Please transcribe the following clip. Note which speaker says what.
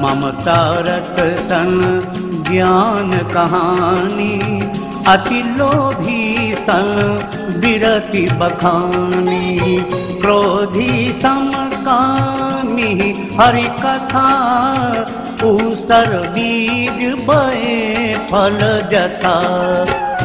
Speaker 1: मम तारत सन् कहानी अति लोभिषन् विरति बखानी। क्रोधी समकामी हरि कथा ऊसर बीज बए फल जता